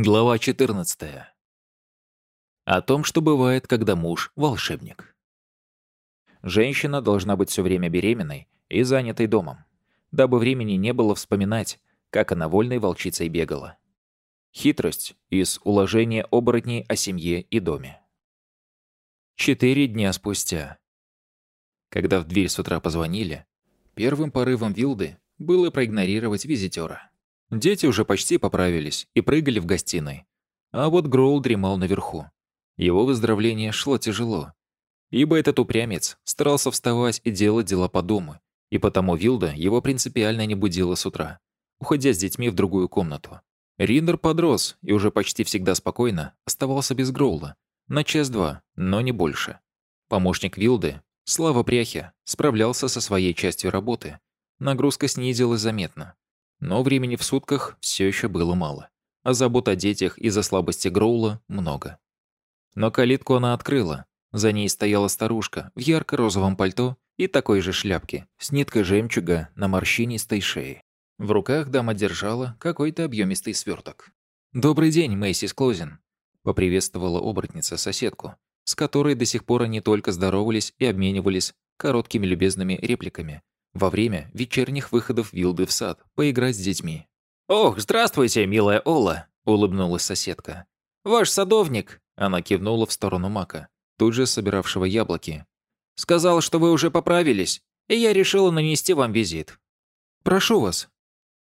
Глава 14. О том, что бывает, когда муж – волшебник. Женщина должна быть все время беременной и занятой домом, дабы времени не было вспоминать, как она вольной волчицей бегала. Хитрость из уложения оборотней о семье и доме. Четыре дня спустя. Когда в дверь с утра позвонили, первым порывом Вилды было проигнорировать визитера. Дети уже почти поправились и прыгали в гостиной. А вот Гроул дремал наверху. Его выздоровление шло тяжело. Ибо этот упрямец старался вставать и делать дела по дому, и потому Вилда его принципиально не будила с утра, уходя с детьми в другую комнату. Риндер подрос и уже почти всегда спокойно оставался без Гроула. На час-два, но не больше. Помощник Вилды, Слава Пряхи, справлялся со своей частью работы. Нагрузка снизилась заметно. Но времени в сутках все еще было мало, а забот о детях из-за слабости Гроула много. Но калитку она открыла. За ней стояла старушка в ярко-розовом пальто и такой же шляпке, с ниткой жемчуга на морщинистой шее. В руках дама держала какой-то объемистый сверток. «Добрый день, Мэйсис Клозин», — поприветствовала оборотница соседку, с которой до сих пор они только здоровались и обменивались короткими любезными репликами, во время вечерних выходов Вилды в сад поиграть с детьми. «Ох, здравствуйте, милая Ола!» — улыбнулась соседка. «Ваш садовник!» — она кивнула в сторону Мака, тут же собиравшего яблоки. «Сказал, что вы уже поправились, и я решила нанести вам визит». «Прошу вас».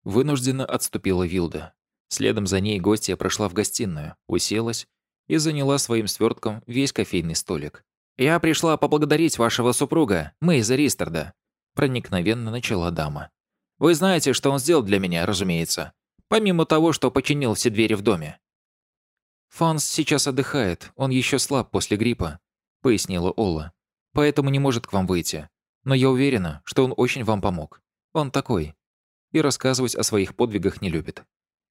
Вынужденно отступила Вилда. Следом за ней гостья прошла в гостиную, уселась и заняла своим свертком весь кофейный столик. «Я пришла поблагодарить вашего супруга, Мэйза Ристерда. Проникновенно начала дама. «Вы знаете, что он сделал для меня, разумеется. Помимо того, что починил все двери в доме». «Фанс сейчас отдыхает, он еще слаб после гриппа», — пояснила Олла. «Поэтому не может к вам выйти. Но я уверена, что он очень вам помог. Он такой. И рассказывать о своих подвигах не любит».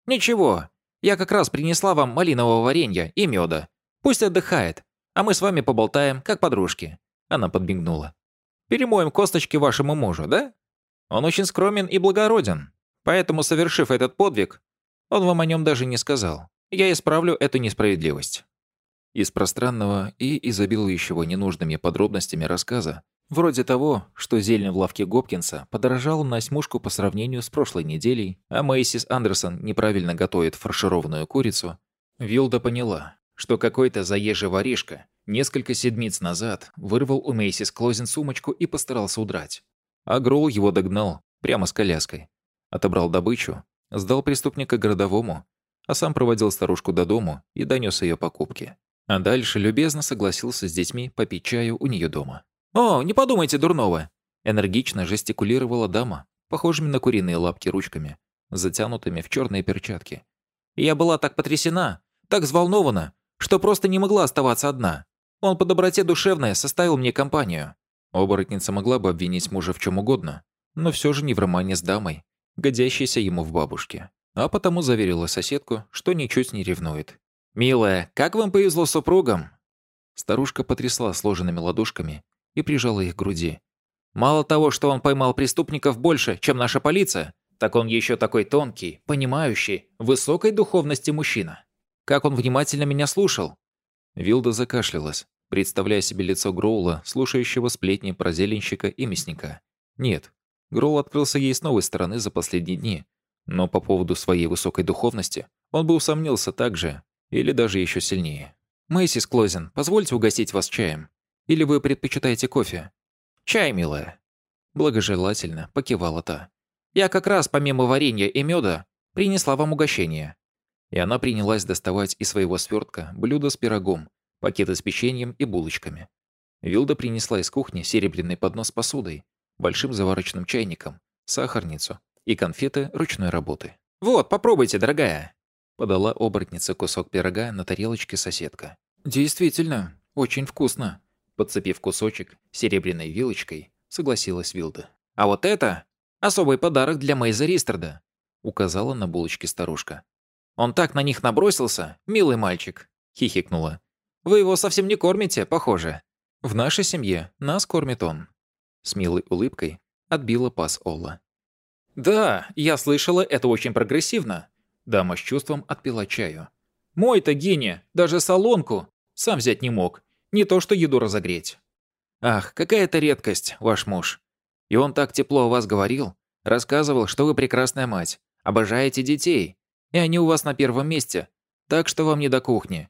«Ничего, я как раз принесла вам малинового варенья и меда. Пусть отдыхает, а мы с вами поболтаем, как подружки». Она подмигнула. Перемоем косточки вашему мужу, да? Он очень скромен и благороден, поэтому, совершив этот подвиг, он вам о нем даже не сказал. Я исправлю эту несправедливость». Из пространного и изобилующего ненужными подробностями рассказа, вроде того, что зелень в лавке Гопкинса подорожала на осьмушку по сравнению с прошлой неделей, а Мэйсис Андерсон неправильно готовит фаршированную курицу, Вилда поняла, что какой-то заезжий воришка несколько седмиц назад вырвал у Мейсис Клозин сумочку и постарался удрать. А Гроул его догнал, прямо с коляской. Отобрал добычу, сдал преступника городовому, а сам проводил старушку до дому и донес ее покупки. А дальше любезно согласился с детьми попить чаю у нее дома. «О, не подумайте дурного!» Энергично жестикулировала дама, похожими на куриные лапки ручками, затянутыми в черные перчатки. «Я была так потрясена, так взволнована, что просто не могла оставаться одна. Он по доброте душевной составил мне компанию. Оборотница могла бы обвинить мужа в чем угодно, но все же не в романе с дамой, годящейся ему в бабушке. А потому заверила соседку, что ничуть не ревнует. «Милая, как вам повезло с супругом?» Старушка потрясла сложенными ладошками и прижала их к груди. «Мало того, что он поймал преступников больше, чем наша полиция, так он еще такой тонкий, понимающий, высокой духовности мужчина. Как он внимательно меня слушал!» Вилда закашлялась, представляя себе лицо Гроула, слушающего сплетни про зеленщика и мясника. Нет, Гроул открылся ей с новой стороны за последние дни, но по поводу своей высокой духовности он бы усомнился так же, или даже еще сильнее. «Мэйсис Клозин, позвольте угостить вас чаем. Или вы предпочитаете кофе?» «Чай, милая». Благожелательно покивала та. «Я как раз, помимо варенья и меда, принесла вам угощение и она принялась доставать из своего свертка блюдо с пирогом, пакеты с печеньем и булочками. Вилда принесла из кухни серебряный поднос с посудой, большим заварочным чайником, сахарницу и конфеты ручной работы. «Вот, попробуйте, дорогая!» Подала оборотница кусок пирога на тарелочке соседка. «Действительно, очень вкусно!» Подцепив кусочек серебряной вилочкой, согласилась Вилда. «А вот это особый подарок для Мейза Ристерда!» Указала на булочки старушка. Он так на них набросился, милый мальчик», — хихикнула. «Вы его совсем не кормите, похоже». «В нашей семье нас кормит он». С милой улыбкой отбила пас Олла. «Да, я слышала, это очень прогрессивно». Дама с чувством отпила чаю. Мой-то гений, даже солонку сам взять не мог, не то что еду разогреть. Ах, какая это редкость, ваш муж. И он так тепло о вас говорил, рассказывал, что вы прекрасная мать, обожаете детей, и они у вас на первом месте, так что вам не до кухни.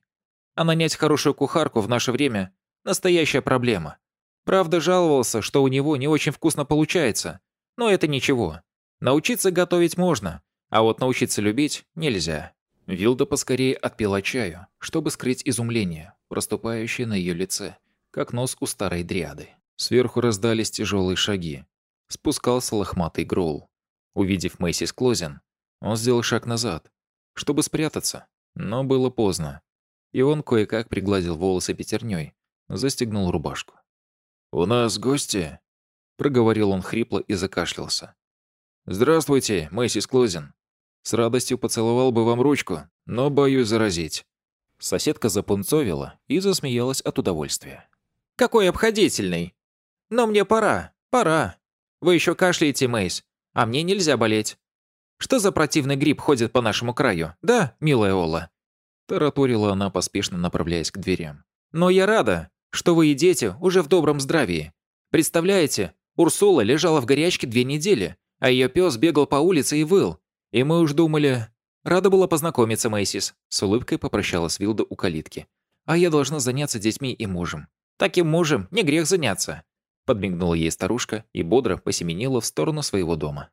А нанять хорошую кухарку в наше время – настоящая проблема. Правда, жаловался, что у него не очень вкусно получается, но это ничего. Научиться готовить можно, а вот научиться любить нельзя. Вилда поскорее отпила чаю, чтобы скрыть изумление, проступающее на ее лице, как нос у старой дриады. Сверху раздались тяжелые шаги. Спускался лохматый Гроул. Увидев Мэйсис Клозин, он сделал шаг назад, чтобы спрятаться, но было поздно. И он кое-как пригладил волосы пятерней, застегнул рубашку. «У нас гости?» — проговорил он хрипло и закашлялся. «Здравствуйте, Мэйсис Клозин. С радостью поцеловал бы вам ручку, но боюсь заразить». Соседка запунцовила и засмеялась от удовольствия. «Какой обходительный! Но мне пора, пора. Вы еще кашляете, Мэйс, а мне нельзя болеть. Что за противный гриб ходит по нашему краю, да, милая Ола?» Тараторила она, поспешно направляясь к дверям. «Но я рада, что вы и дети уже в добром здравии. Представляете, Урсула лежала в горячке две недели, а ее пес бегал по улице и выл. И мы уж думали... Рада была познакомиться, Мэйсис. С улыбкой попрощалась Вилда у калитки. А я должна заняться детьми и мужем. Таким мужем не грех заняться. Подмигнула ей старушка и бодро посеменила в сторону своего дома.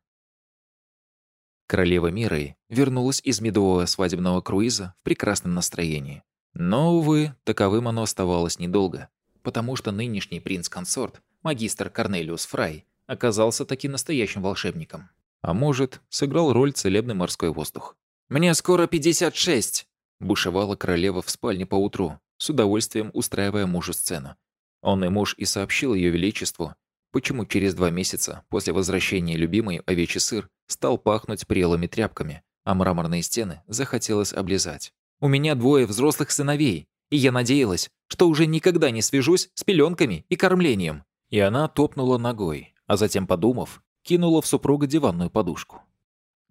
Королева Мирой вернулась из медового свадебного круиза в прекрасном настроении. Но, увы, таковым оно оставалось недолго, потому что нынешний принц-консорт, магистр Корнелиус Фрай, оказался таки настоящим волшебником. А может, сыграл роль целебный морской воздух. «Мне скоро 56!» – бушевала королева в спальне поутру, с удовольствием устраивая мужу сцену. Он и муж и сообщил ее величеству, почему через два месяца после возвращения любимой овечий сыр стал пахнуть прелыми тряпками, а мраморные стены захотелось облизать. «У меня двое взрослых сыновей, и я надеялась, что уже никогда не свяжусь с пеленками и кормлением». И она топнула ногой, а затем, подумав, кинула в супруга диванную подушку.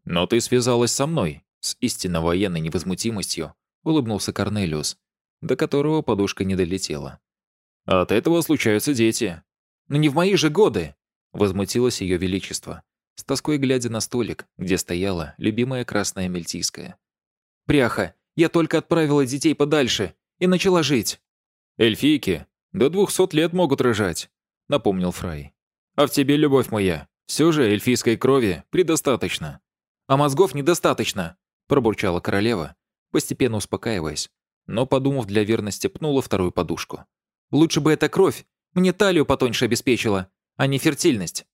«Но ты связалась со мной», — с истинно военной невозмутимостью улыбнулся Корнелиус, до которого подушка не долетела. «От этого случаются дети». «Но не в мои же годы!» — возмутилось ее величество, с тоской глядя на столик, где стояла любимая красная мельтийская. «Пряха, я только отправила детей подальше и начала жить». «Эльфийки до двухсот лет могут рожать», — напомнил Фрай. «А в тебе, любовь моя, все же эльфийской крови предостаточно. А мозгов недостаточно, пробурчала королева, постепенно успокаиваясь, но, подумав для верности, пнула вторую подушку. Лучше бы эта кровь мне талию потоньше обеспечила, а не фертильность.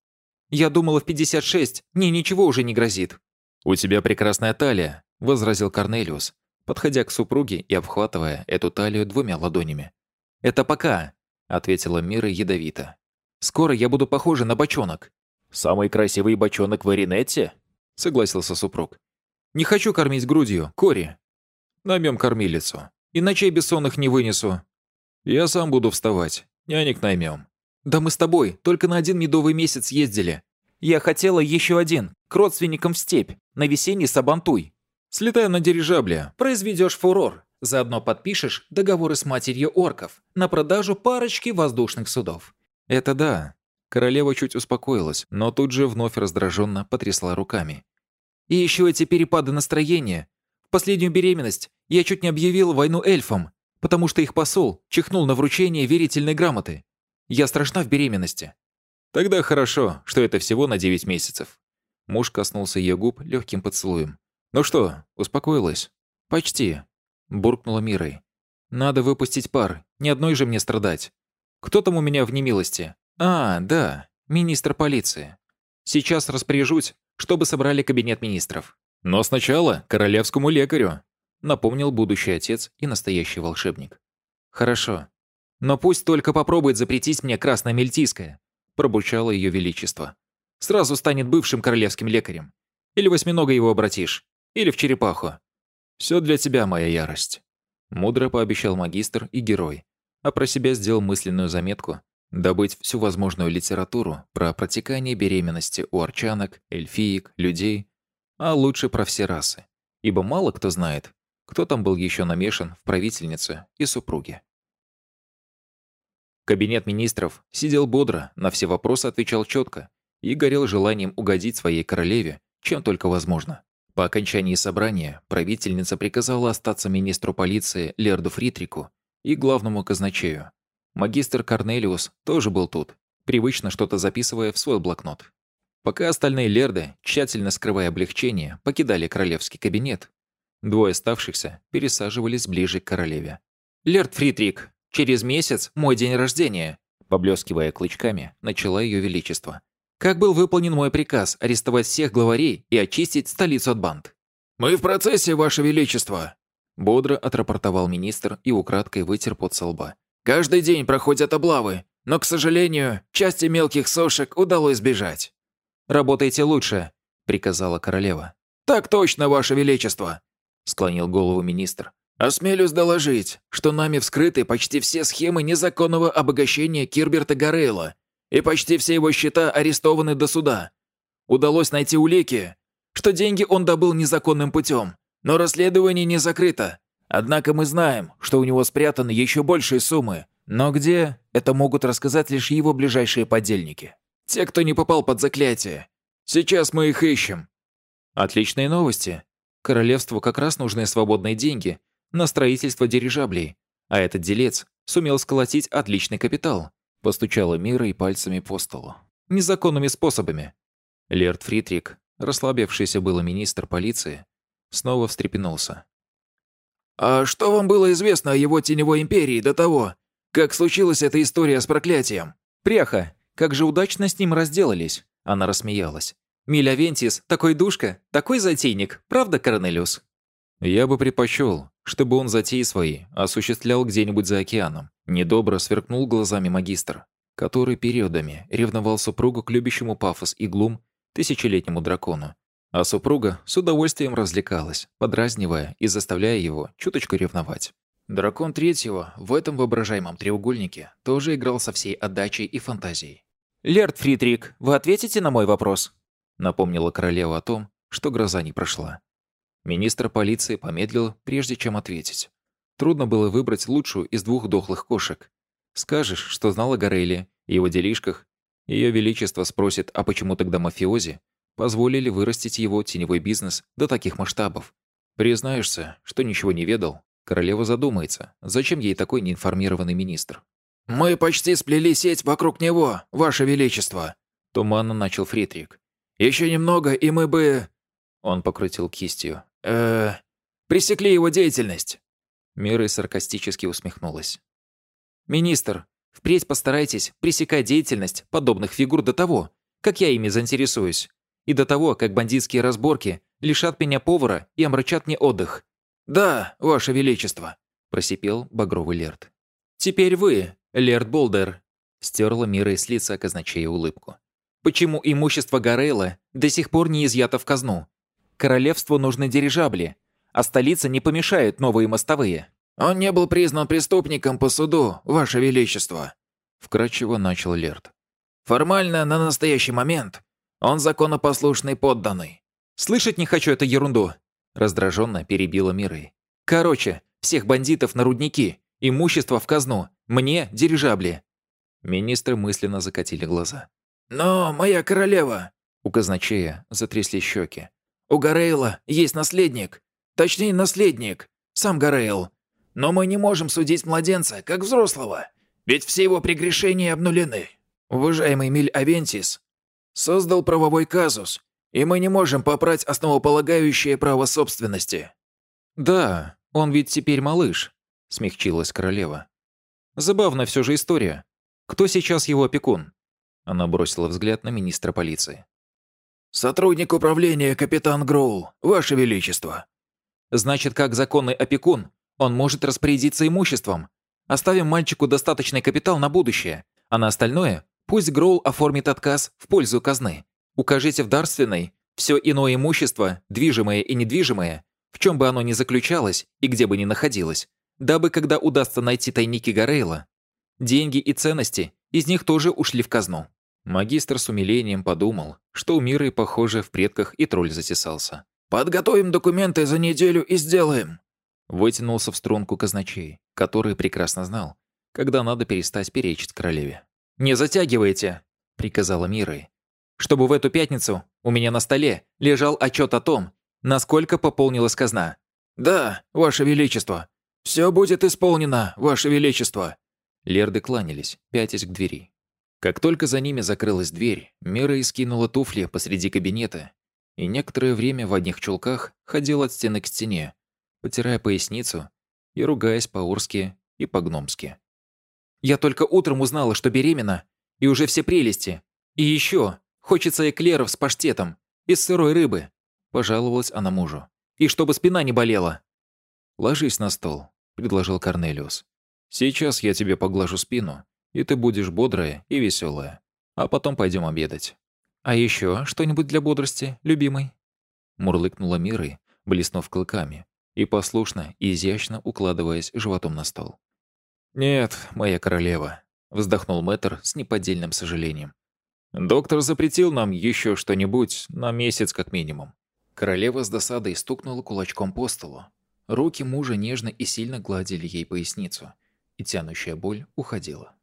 Я думала, в 56 мне ничего уже не грозит. «У тебя прекрасная талия», — возразил Корнелиус, подходя к супруге и обхватывая эту талию двумя ладонями. «Это пока», — ответила Мира ядовито. «Скоро я буду похожа на бочонок. «Самый красивый бочонок в Аринетте?» — согласился супруг. «Не хочу кормить грудью, Кори. Наймем кормилицу. Иначе я бессонных не вынесу. Я сам буду вставать. Нянек наймем». «Да мы с тобой только на один медовый месяц ездили. Я хотела еще один, к родственникам в степь, на весенний Сабантуй. Слетаю на дирижабле, произведешь фурор. Заодно подпишешь договоры с матерью орков на продажу парочки воздушных судов». «Это да, Королева чуть успокоилась, но тут же вновь раздраженно потрясла руками. «И еще эти перепады настроения. В последнюю беременность я чуть не объявил войну эльфам, потому что их посол чихнул на вручение верительной грамоты. Я страшна в беременности». «Тогда хорошо, что это всего на 9 месяцев». Муж коснулся ее губ легким поцелуем. «Ну что, успокоилась?» «Почти», — буркнула Мирой. «Надо выпустить пар, ни одной же мне страдать. Кто там у меня в немилости? «А, да, министр полиции. Сейчас распоряжусь, чтобы собрали кабинет министров». «Но сначала королевскому лекарю», — напомнил будущий отец и настоящий волшебник. «Хорошо. Но пусть только попробует запретить мне красное мельтийское», — пробурчало ее величество. «Сразу станет бывшим королевским лекарем. Или восьминога его обратишь, или в черепаху. Все для тебя, моя ярость». Мудро пообещал магистр и герой, а про себя сделал мысленную заметку, добыть всю возможную литературу про протекание беременности у арчанок, эльфиек, людей, а лучше про все расы. Ибо мало кто знает, кто там был еще намешан в правительнице и супруге. Кабинет министров сидел бодро, на все вопросы отвечал четко и горел желанием угодить своей королеве, чем только возможно. По окончании собрания правительница приказала остаться министру полиции Лерду Фритрику и главному казначею. Магистр Корнелиус тоже был тут, привычно что-то записывая в свой блокнот. Пока остальные лерды, тщательно скрывая облегчение, покидали королевский кабинет, двое оставшихся пересаживались ближе к королеве. «Лерд Фритрик, через месяц мой день рождения», поблескивая клычками, начала ее величество. «Как был выполнен мой приказ арестовать всех главарей и очистить столицу от банд?» «Мы в процессе, ваше величество», бодро отрапортовал министр и украдкой вытер пот со лба. «Каждый день проходят облавы, но, к сожалению, части мелких сошек удалось сбежать». «Работайте лучше», — приказала королева. «Так точно, ваше величество», — склонил голову министр. «Осмелюсь доложить, что нами вскрыты почти все схемы незаконного обогащения Кирберта Гарейла, и почти все его счета арестованы до суда. Удалось найти улики, что деньги он добыл незаконным путем, но расследование не закрыто. Однако мы знаем, что у него спрятаны еще большие суммы, но где, это могут рассказать лишь его ближайшие подельники. Те, кто не попал под заклятие. Сейчас мы их ищем». «Отличные новости. Королевству как раз нужны свободные деньги на строительство дирижаблей, а этот делец сумел сколотить отличный капитал», постучала Мира и пальцами по столу. «Незаконными способами». Лерд Фритрик, расслабившийся было министр полиции, снова встрепенулся. «А что вам было известно о его теневой империи до того, как случилась эта история с проклятием?» «Пряха, как же удачно с ним разделались!» Она рассмеялась. «Миля Вентис, такой душка, такой затейник, правда, Корнелиус?» «Я бы предпочел, чтобы он затеи свои осуществлял где-нибудь за океаном», недобро сверкнул глазами магистр, который периодами ревновал супругу к любящему пафос и глум тысячелетнему дракону, а супруга с удовольствием развлекалась, подразнивая и заставляя его чуточку ревновать. Дракон третьего в этом воображаемом треугольнике тоже играл со всей отдачей и фантазией. «Лерд Фридрик, вы ответите на мой вопрос?» Напомнила королева о том, что гроза не прошла. Министр полиции помедлил, прежде чем ответить. Трудно было выбрать лучшую из двух дохлых кошек. Скажешь, что знала Горелли и его делишках, Ее Величество спросит, а почему тогда мафиози позволили вырастить его теневой бизнес до таких масштабов. Признаешься, что ничего не ведал, королева задумается, зачем ей такой неинформированный министр. «Мы почти сплели сеть вокруг него, Ваше Величество», — туманно начал Фритрик. «Еще немного, и мы бы...» Он покрутил кистью. э пресекли его деятельность». Мира саркастически усмехнулась. «Министр, впредь постарайтесь пресекать деятельность подобных фигур до того, как я ими заинтересуюсь и до того, как бандитские разборки лишат меня повара и омрачат мне отдых». «Да, Ваше Величество», – просипел багровый Лерд. «Теперь вы, Лерд Болдер», – стерла Мира из лица казначея улыбку. «Почему имущество Гарейла до сих пор не изъято в казну? Королевству нужны дирижабли, а столица не помешает новые мостовые». «Он не был признан преступником по суду, Ваше Величество», – вкратчиво начал Лерд. «Формально, на настоящий момент, он законопослушный подданный». «Слышать не хочу эту ерунду», — раздраженно перебила Мирой. «Короче, всех бандитов на рудники, имущество в казну, мне дирижабли». Министры мысленно закатили глаза. «Но, моя королева...» У казначея затрясли щеки. «У Гарейла есть наследник. Точнее, наследник. Сам Гарейл. Но мы не можем судить младенца, как взрослого. Ведь все его прегрешения обнулены. Уважаемый Миль Авентис, создал правовой казус, и мы не можем попрать основополагающее право собственности». «Да, он ведь теперь малыш», — смягчилась королева. «Забавная все же история. Кто сейчас его опекун?» Она бросила взгляд на министра полиции. «Сотрудник управления капитан Гроул, Ваше Величество». «Значит, как законный опекун, он может распорядиться имуществом. Оставим мальчику достаточный капитал на будущее, а на остальное Пусть Гроул оформит отказ в пользу казны. Укажите в дарственной все иное имущество, движимое и недвижимое, в чем бы оно ни заключалось и где бы ни находилось, дабы, когда удастся найти тайники Гарейла, деньги и ценности из них тоже ушли в казну. Магистр с умилением подумал, что у Миры, похоже, в предках и тролль затесался. «Подготовим документы за неделю и сделаем», Вытянулся в струнку казначей, который прекрасно знал, когда надо перестать перечить королеве. «Не затягивайте!» — приказала Мирой. «Чтобы в эту пятницу у меня на столе лежал отчет о том, насколько пополнилась казна». «Да, Ваше Величество! Все будет исполнено, Ваше Величество!» Лерды кланялись, пятясь к двери. Как только за ними закрылась дверь, Мира искинула туфли посреди кабинета и некоторое время в одних чулках ходила от стены к стене, потирая поясницу и ругаясь по-урски и по-гномски. «Я только утром узнала, что беременна, и уже все прелести. И еще хочется эклеров с паштетом из сырой рыбы», – пожаловалась она мужу. «И чтобы спина не болела». «Ложись на стол», – предложил Корнелиус. «Сейчас я тебе поглажу спину, и ты будешь бодрая и веселая. А потом пойдем обедать». «А еще что-нибудь для бодрости, любимый?» Мурлыкнула Мирой, блеснув клыками, и послушно и изящно укладываясь животом на стол. «Нет, моя королева», — вздохнул мэтр с неподдельным сожалением. «Доктор запретил нам еще что-нибудь на месяц как минимум». Королева с досадой стукнула кулачком по столу. Руки мужа нежно и сильно гладили ей поясницу, и тянущая боль уходила.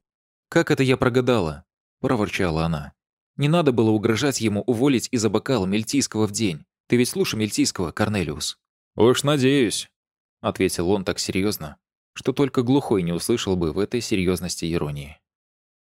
«Как это я прогадала?» – проворчала она. «Не надо было угрожать ему уволить из-за бокала Мельтийского в день. Ты ведь слушай Мельтийского, Корнелиус». «Уж надеюсь», — ответил он так серьезно, что только глухой не услышал бы в этой серьезности иронии.